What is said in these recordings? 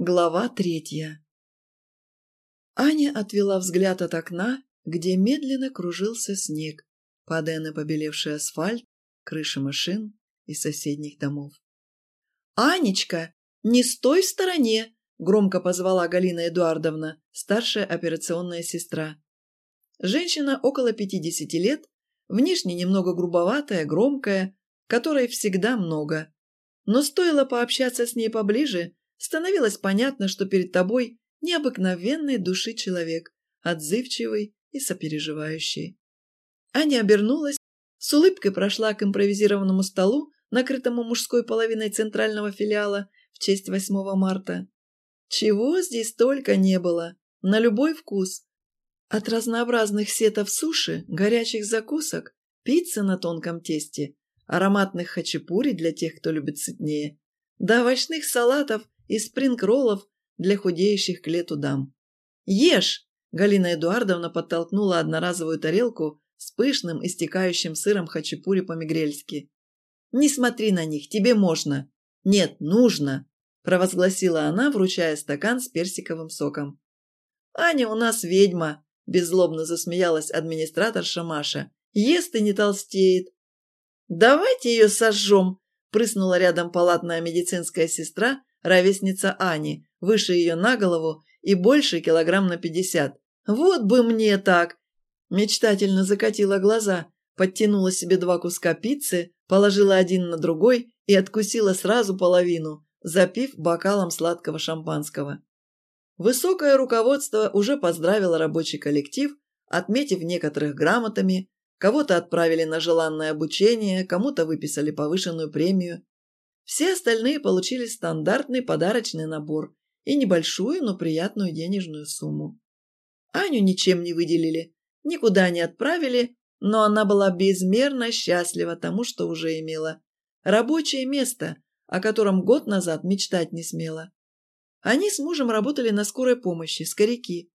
Глава третья Аня отвела взгляд от окна, где медленно кружился снег, падая на побелевший асфальт, крыши машин и соседних домов. «Анечка, не стой в стороне!» – громко позвала Галина Эдуардовна, старшая операционная сестра. Женщина около пятидесяти лет, внешне немного грубоватая, громкая, которой всегда много. Но стоило пообщаться с ней поближе, становилось понятно, что перед тобой необыкновенной души человек, отзывчивый и сопереживающий. Аня обернулась, с улыбкой прошла к импровизированному столу, накрытому мужской половиной центрального филиала в честь 8 марта. Чего здесь только не было, на любой вкус. От разнообразных сетов суши, горячих закусок, пиццы на тонком тесте, ароматных хачапури для тех, кто любит сытнее, до овощных салатов и спринг-роллов для худеющих к лету дам. «Ешь!» – Галина Эдуардовна подтолкнула одноразовую тарелку с пышным, истекающим сыром хачапури по-мигрельски. «Не смотри на них, тебе можно!» «Нет, нужно!» – провозгласила она, вручая стакан с персиковым соком. «Аня у нас ведьма!» – беззлобно засмеялась администраторша Маша. «Ест и не толстеет!» «Давайте ее сожжем!» – прыснула рядом палатная медицинская сестра, ровесница Ани, выше ее на голову и больше килограмм на пятьдесят. «Вот бы мне так!» Мечтательно закатила глаза, подтянула себе два куска пиццы, положила один на другой и откусила сразу половину, запив бокалом сладкого шампанского. Высокое руководство уже поздравило рабочий коллектив, отметив некоторых грамотами, кого-то отправили на желанное обучение, кому-то выписали повышенную премию. Все остальные получили стандартный подарочный набор и небольшую, но приятную денежную сумму. Аню ничем не выделили, никуда не отправили, но она была безмерно счастлива тому, что уже имела. Рабочее место, о котором год назад мечтать не смела. Они с мужем работали на скорой помощи, скоряки.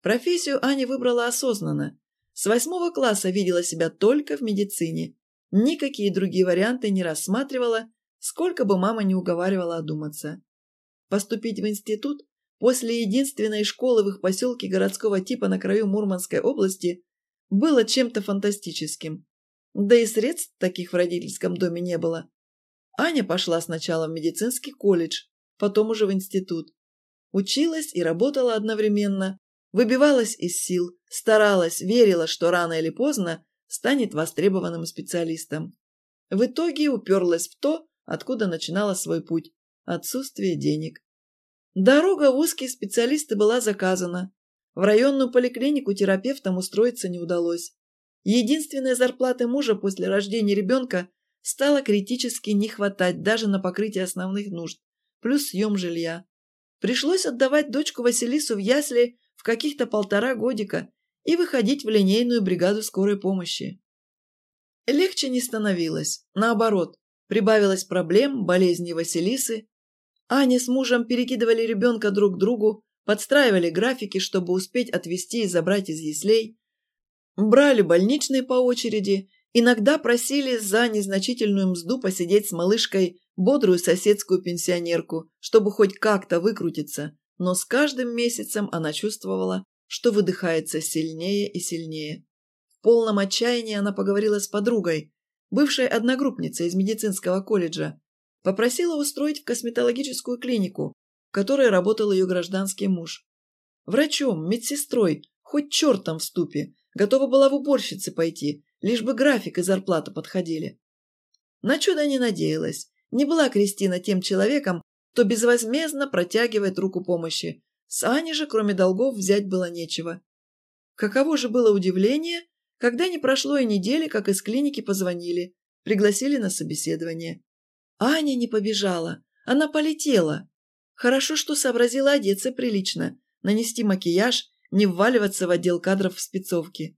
Профессию Аня выбрала осознанно. С восьмого класса видела себя только в медицине. Никакие другие варианты не рассматривала сколько бы мама не уговаривала одуматься. Поступить в институт после единственной школы в их поселке городского типа на краю Мурманской области было чем-то фантастическим. Да и средств таких в родительском доме не было. Аня пошла сначала в медицинский колледж, потом уже в институт. Училась и работала одновременно, выбивалась из сил, старалась, верила, что рано или поздно станет востребованным специалистом. В итоге уперлась в то, откуда начинала свой путь – отсутствие денег. Дорога в узкие специалисты была заказана. В районную поликлинику терапевтам устроиться не удалось. Единственной зарплаты мужа после рождения ребенка стало критически не хватать даже на покрытие основных нужд, плюс съем жилья. Пришлось отдавать дочку Василису в ясли в каких-то полтора годика и выходить в линейную бригаду скорой помощи. Легче не становилось, наоборот, Прибавилось проблем, болезни Василисы. Аня с мужем перекидывали ребенка друг к другу, подстраивали графики, чтобы успеть отвезти и забрать из яслей. Брали больничные по очереди, иногда просили за незначительную мзду посидеть с малышкой бодрую соседскую пенсионерку, чтобы хоть как-то выкрутиться, но с каждым месяцем она чувствовала, что выдыхается сильнее и сильнее. В полном отчаянии она поговорила с подругой, бывшая одногруппница из медицинского колледжа, попросила устроить в косметологическую клинику, в которой работал ее гражданский муж. Врачом, медсестрой, хоть чертом в ступе, готова была в уборщице пойти, лишь бы график и зарплата подходили. На чудо не надеялась. Не была Кристина тем человеком, кто безвозмездно протягивает руку помощи. С Аней же, кроме долгов, взять было нечего. Каково же было удивление, когда не прошло и недели, как из клиники позвонили, пригласили на собеседование. Аня не побежала, она полетела. Хорошо, что сообразила одеться прилично, нанести макияж, не вваливаться в отдел кадров в спецовке.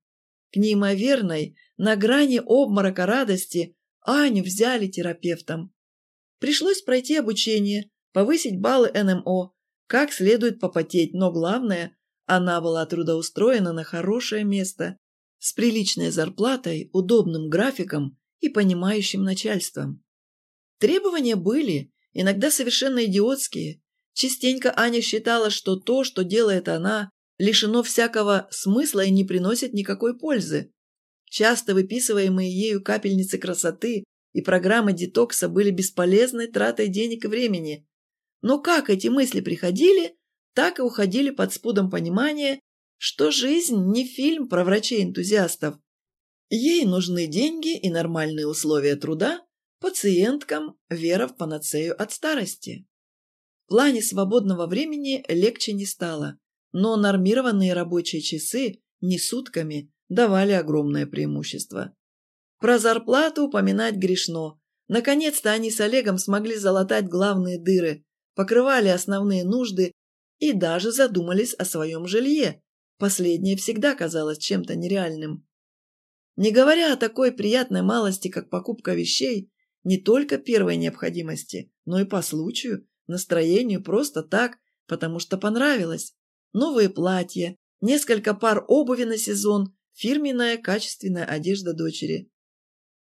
К неимоверной, на грани обморока радости, Аню взяли терапевтом. Пришлось пройти обучение, повысить баллы НМО, как следует попотеть, но главное, она была трудоустроена на хорошее место, с приличной зарплатой, удобным графиком и понимающим начальством. Требования были, иногда совершенно идиотские. Частенько Аня считала, что то, что делает она, лишено всякого смысла и не приносит никакой пользы. Часто выписываемые ею капельницы красоты и программы детокса были бесполезной тратой денег и времени. Но как эти мысли приходили, так и уходили под спудом понимания, что жизнь не фильм про врачей-энтузиастов. Ей нужны деньги и нормальные условия труда, пациенткам вера в панацею от старости. В плане свободного времени легче не стало, но нормированные рабочие часы не сутками давали огромное преимущество. Про зарплату упоминать грешно. Наконец-то они с Олегом смогли залатать главные дыры, покрывали основные нужды и даже задумались о своем жилье. Последнее всегда казалось чем-то нереальным. Не говоря о такой приятной малости, как покупка вещей, не только первой необходимости, но и по случаю, настроению просто так, потому что понравилось. Новые платья, несколько пар обуви на сезон, фирменная качественная одежда дочери.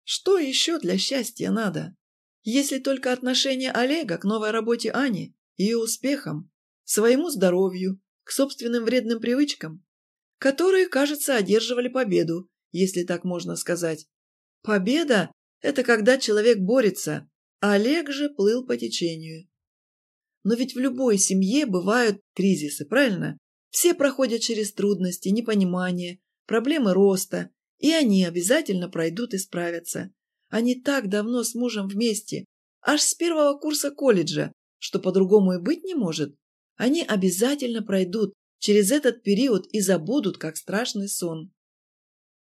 Что еще для счастья надо? Если только отношение Олега к новой работе Ани, ее успехам, своему здоровью, к собственным вредным привычкам, которые, кажется, одерживали победу, если так можно сказать. Победа – это когда человек борется, а Олег же плыл по течению. Но ведь в любой семье бывают кризисы, правильно? Все проходят через трудности, непонимание, проблемы роста, и они обязательно пройдут и справятся. Они так давно с мужем вместе, аж с первого курса колледжа, что по-другому и быть не может. Они обязательно пройдут через этот период и забудут, как страшный сон.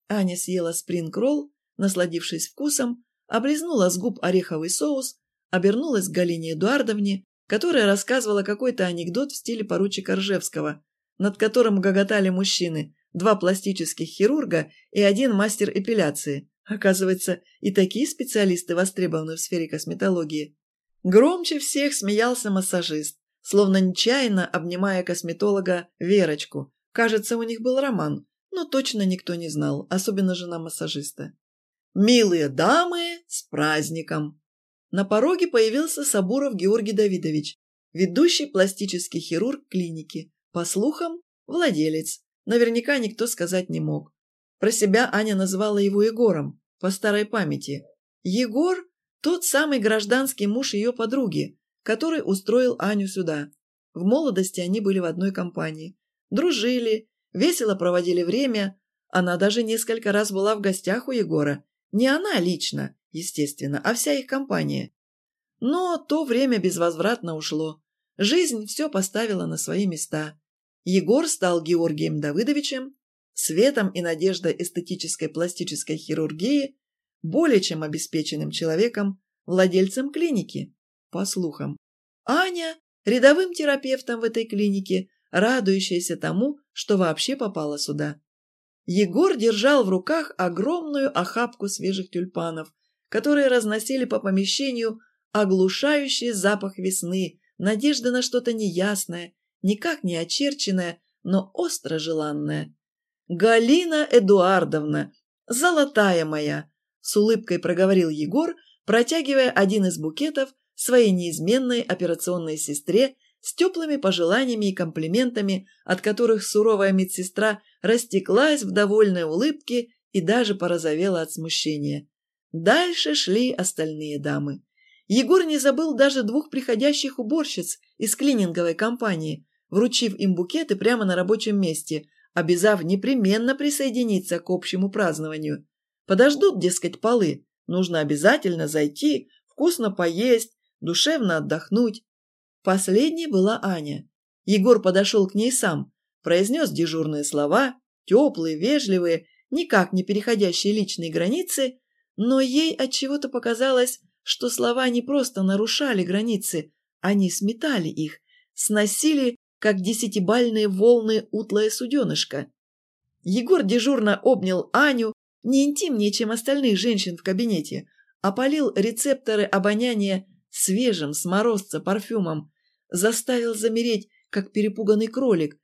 Аня съела спринг-ролл, насладившись вкусом, облизнула с губ ореховый соус, обернулась к Галине Эдуардовне которая рассказывала какой-то анекдот в стиле поручика Ржевского, над которым гоготали мужчины, два пластических хирурга и один мастер эпиляции. Оказывается, и такие специалисты востребованы в сфере косметологии. Громче всех смеялся массажист, словно нечаянно обнимая косметолога Верочку. Кажется, у них был роман, но точно никто не знал, особенно жена массажиста. «Милые дамы, с праздником!» На пороге появился Сабуров Георгий Давидович, ведущий пластический хирург клиники. По слухам, владелец. Наверняка никто сказать не мог. Про себя Аня называла его Егором, по старой памяти. Егор – тот самый гражданский муж ее подруги, который устроил Аню сюда. В молодости они были в одной компании. Дружили, весело проводили время. Она даже несколько раз была в гостях у Егора. Не она лично, естественно, а вся их компания. Но то время безвозвратно ушло. Жизнь все поставила на свои места. Егор стал Георгием Давыдовичем, светом и надеждой эстетической пластической хирургии, более чем обеспеченным человеком, владельцем клиники, по слухам. Аня – рядовым терапевтом в этой клинике, радующаяся тому, что вообще попала сюда. Егор держал в руках огромную охапку свежих тюльпанов, которые разносили по помещению оглушающий запах весны, надежда на что-то неясное, никак не очерченное, но остро желанное. «Галина Эдуардовна, золотая моя!» – с улыбкой проговорил Егор, протягивая один из букетов своей неизменной операционной сестре с теплыми пожеланиями и комплиментами, от которых суровая медсестра растеклась в довольной улыбке и даже порозовела от смущения. Дальше шли остальные дамы. Егор не забыл даже двух приходящих уборщиц из клининговой компании, вручив им букеты прямо на рабочем месте, обязав непременно присоединиться к общему празднованию. Подождут, дескать, полы. Нужно обязательно зайти, вкусно поесть, душевно отдохнуть. Последней была Аня. Егор подошел к ней сам, произнес дежурные слова, теплые, вежливые, никак не переходящие личные границы, но ей от чего то показалось, что слова не просто нарушали границы, они сметали их, сносили, как десятибальные волны утлое суденышко. Егор дежурно обнял Аню, не интимнее, чем остальных женщин в кабинете, опалил рецепторы обоняния свежим с морозца парфюмом, заставил замереть, как перепуганный кролик.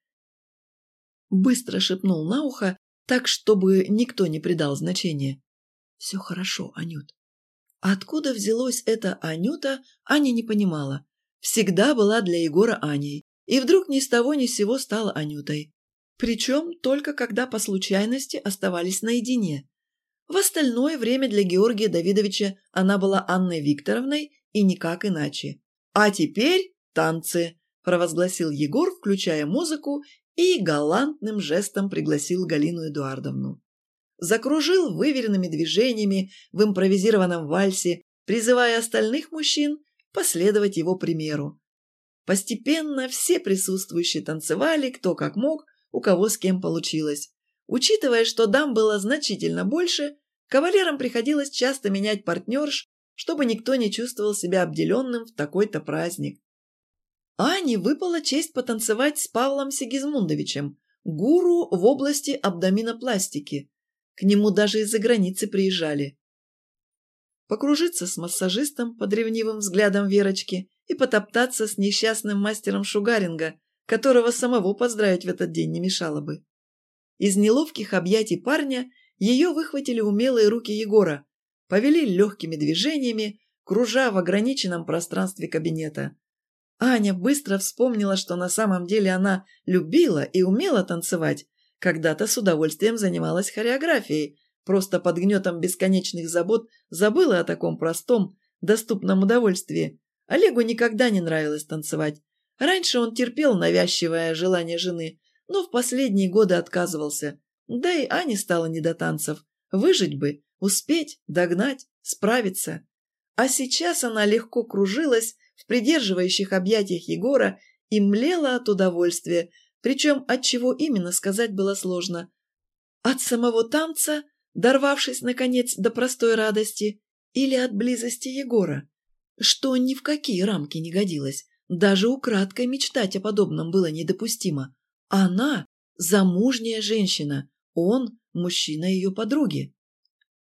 Быстро шепнул на ухо, так, чтобы никто не придал значения. «Все хорошо, Анют». Откуда взялось это Анюта, Аня не понимала. всегда была для Егора Аней, и вдруг ни с того ни с сего стала Анютой. Причем только когда по случайности оставались наедине. В остальное время для Георгия Давидовича она была Анной Викторовной и никак иначе. «А теперь танцы!» – провозгласил Егор, включая музыку, и галантным жестом пригласил Галину Эдуардовну. Закружил выверенными движениями в импровизированном вальсе, призывая остальных мужчин последовать его примеру. Постепенно все присутствующие танцевали, кто как мог, у кого с кем получилось. Учитывая, что дам было значительно больше, кавалерам приходилось часто менять партнерш, чтобы никто не чувствовал себя обделенным в такой-то праздник. Ане выпала честь потанцевать с Павлом Сигизмундовичем, гуру в области абдоминопластики. К нему даже из-за границы приезжали. Покружиться с массажистом под ревнивым взглядом Верочки и потоптаться с несчастным мастером шугаринга, которого самого поздравить в этот день не мешало бы. Из неловких объятий парня ее выхватили умелые руки Егора, повели легкими движениями, кружа в ограниченном пространстве кабинета. Аня быстро вспомнила, что на самом деле она любила и умела танцевать, когда-то с удовольствием занималась хореографией, просто под гнетом бесконечных забот забыла о таком простом, доступном удовольствии. Олегу никогда не нравилось танцевать. Раньше он терпел навязчивое желание жены, но в последние годы отказывался. Да и Ане стало не до танцев. Выжить бы, успеть, догнать, справиться. А сейчас она легко кружилась в придерживающих объятиях Егора и млела от удовольствия, причем от чего именно сказать было сложно. От самого танца, дорвавшись, наконец, до простой радости, или от близости Егора, что ни в какие рамки не годилось. Даже украдкой мечтать о подобном было недопустимо. Она – замужняя женщина, он – мужчина ее подруги.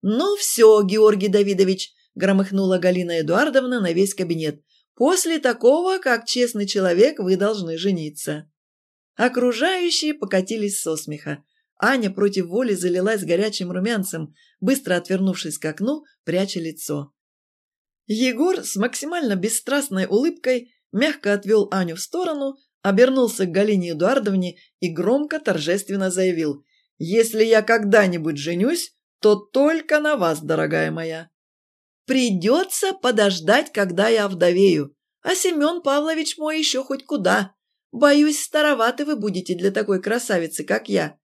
«Ну все, Георгий Давидович», – громыхнула Галина Эдуардовна на весь кабинет. «После такого, как честный человек, вы должны жениться». Окружающие покатились со смеха. Аня против воли залилась горячим румянцем, быстро отвернувшись к окну, пряча лицо. Егор с максимально бесстрастной улыбкой мягко отвел Аню в сторону, обернулся к Галине Эдуардовне и громко торжественно заявил «Если я когда-нибудь женюсь, то только на вас, дорогая моя. Придется подождать, когда я овдовею, а Семен Павлович мой еще хоть куда. Боюсь, староваты вы будете для такой красавицы, как я».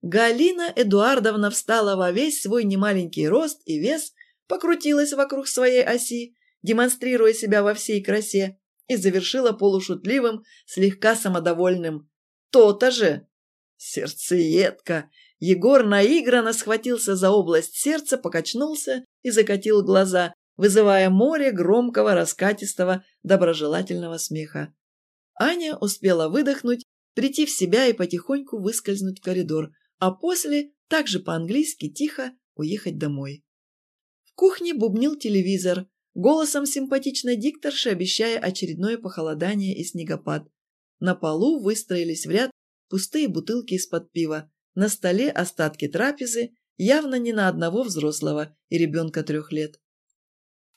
Галина Эдуардовна встала во весь свой немаленький рост и вес, покрутилась вокруг своей оси, демонстрируя себя во всей красе, и завершила полушутливым, слегка самодовольным. «То-то же!» «Сердцеедка!» Егор наигранно схватился за область сердца, покачнулся и закатил глаза, вызывая море громкого, раскатистого, доброжелательного смеха. Аня успела выдохнуть, прийти в себя и потихоньку выскользнуть в коридор, а после, также по-английски, тихо уехать домой. В кухне бубнил телевизор, голосом симпатичной дикторши обещая очередное похолодание и снегопад. На полу выстроились в ряд пустые бутылки из-под пива, на столе остатки трапезы, явно не на одного взрослого и ребенка трех лет.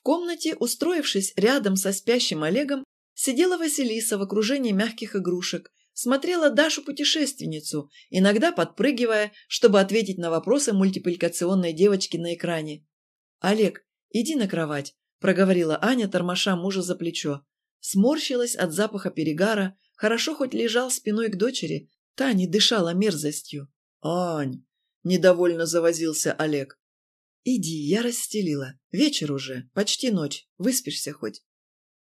В комнате, устроившись рядом со спящим Олегом, сидела Василиса в окружении мягких игрушек, смотрела Дашу-путешественницу, иногда подпрыгивая, чтобы ответить на вопросы мультипликационной девочки на экране. «Олег, иди на кровать», – проговорила Аня, тормоша мужа за плечо. Сморщилась от запаха перегара, хорошо хоть лежал спиной к дочери, та не дышала мерзостью. «Ань!» – недовольно завозился Олег. «Иди, я расстелила. Вечер уже, почти ночь. Выспишься хоть?»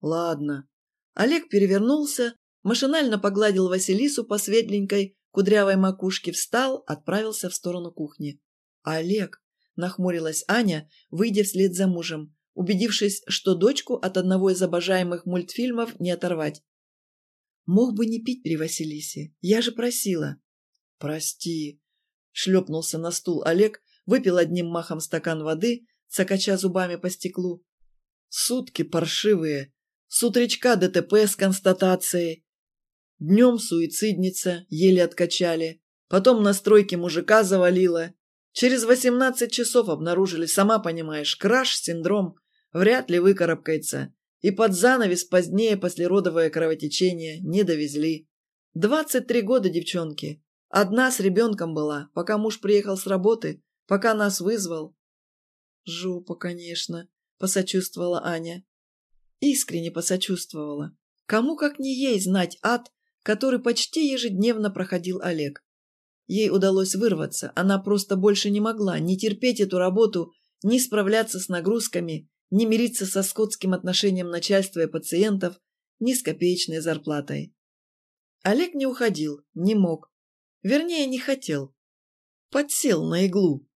«Ладно». Олег перевернулся, машинально погладил Василису по светленькой, кудрявой макушке, встал, отправился в сторону кухни. «Олег!» – нахмурилась Аня, выйдя вслед за мужем, убедившись, что дочку от одного из обожаемых мультфильмов не оторвать. «Мог бы не пить при Василисе. Я же просила». «Прости», Шлепнулся на стул Олег, выпил одним махом стакан воды, цокача зубами по стеклу. Сутки паршивые. С утречка ДТП с констатацией. Днем суицидница, еле откачали. Потом на стройке мужика завалило. Через восемнадцать часов обнаружили, сама понимаешь, краш, синдром. Вряд ли выкарабкается. И под занавес позднее послеродовое кровотечение не довезли. Двадцать три года девчонки. Одна с ребенком была, пока муж приехал с работы, пока нас вызвал. Жопа, конечно, посочувствовала Аня. Искренне посочувствовала. Кому как не ей знать ад, который почти ежедневно проходил Олег. Ей удалось вырваться, она просто больше не могла ни терпеть эту работу, ни справляться с нагрузками, ни мириться со скотским отношением начальства и пациентов, ни с копеечной зарплатой. Олег не уходил, не мог. Вернее, не хотел. Подсел на иглу.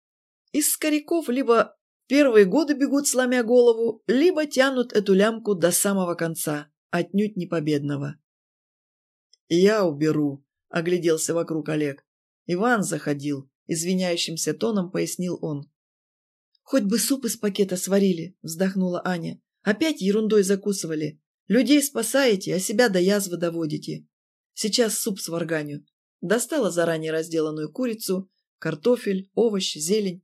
Из скоряков либо первые годы бегут, сломя голову, либо тянут эту лямку до самого конца, отнюдь не победного. «Я уберу», — огляделся вокруг Олег. Иван заходил, извиняющимся тоном пояснил он. «Хоть бы суп из пакета сварили», — вздохнула Аня. «Опять ерундой закусывали. Людей спасаете, а себя до язвы доводите. Сейчас суп сварганю». Достала заранее разделанную курицу, картофель, овощи, зелень.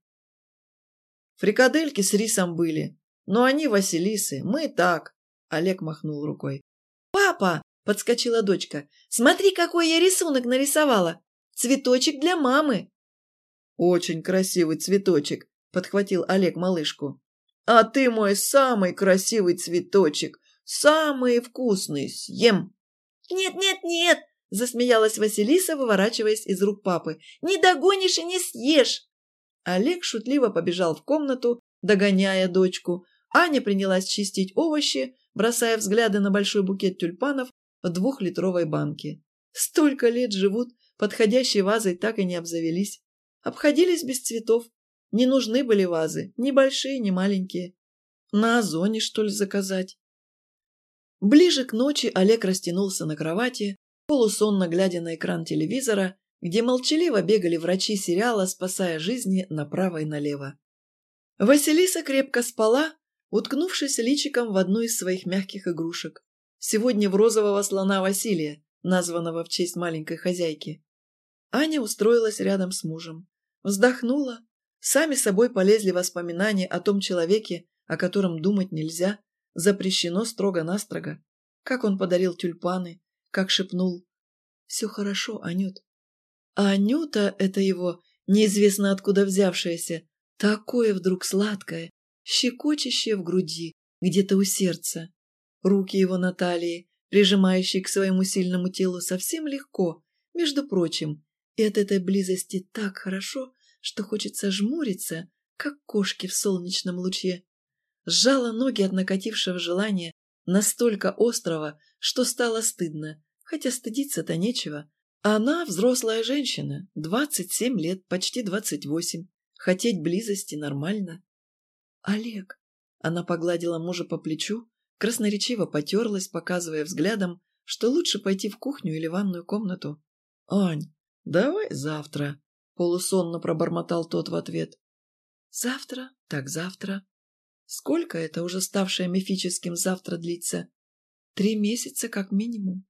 Фрикадельки с рисом были, но они Василисы, мы так. Олег махнул рукой. «Папа!» – подскочила дочка. «Смотри, какой я рисунок нарисовала! Цветочек для мамы!» «Очень красивый цветочек!» – подхватил Олег малышку. «А ты мой самый красивый цветочек! Самый вкусный! Съем!» «Нет, нет, нет!» – засмеялась Василиса, выворачиваясь из рук папы. «Не догонишь и не съешь!» Олег шутливо побежал в комнату, догоняя дочку. Аня принялась чистить овощи, бросая взгляды на большой букет тюльпанов в двухлитровой банке. Столько лет живут, подходящей вазой так и не обзавелись. Обходились без цветов. Не нужны были вазы, ни большие, ни маленькие. На озоне, что ли, заказать? Ближе к ночи Олег растянулся на кровати, полусонно глядя на экран телевизора, где молчаливо бегали врачи сериала, спасая жизни направо и налево. Василиса крепко спала, уткнувшись личиком в одну из своих мягких игрушек. Сегодня в розового слона Василия, названного в честь маленькой хозяйки. Аня устроилась рядом с мужем. Вздохнула. Сами собой полезли воспоминания о том человеке, о котором думать нельзя, запрещено строго-настрого. Как он подарил тюльпаны, как шепнул «Все хорошо, Анют». А Анюта — это его, неизвестно откуда взявшееся, такое вдруг сладкое, щекочущее в груди, где-то у сердца. Руки его на талии, прижимающие к своему сильному телу, совсем легко, между прочим, и от этой близости так хорошо, что хочется жмуриться, как кошки в солнечном луче. Сжала ноги от накатившего желания, настолько острого, что стало стыдно, хотя стыдиться-то нечего. Она взрослая женщина, 27 лет, почти 28. Хотеть близости нормально. «Олег!» Она погладила мужа по плечу, красноречиво потерлась, показывая взглядом, что лучше пойти в кухню или ванную комнату. «Ань, давай завтра», — полусонно пробормотал тот в ответ. «Завтра? Так завтра. Сколько это уже ставшее мифическим завтра длится? Три месяца как минимум.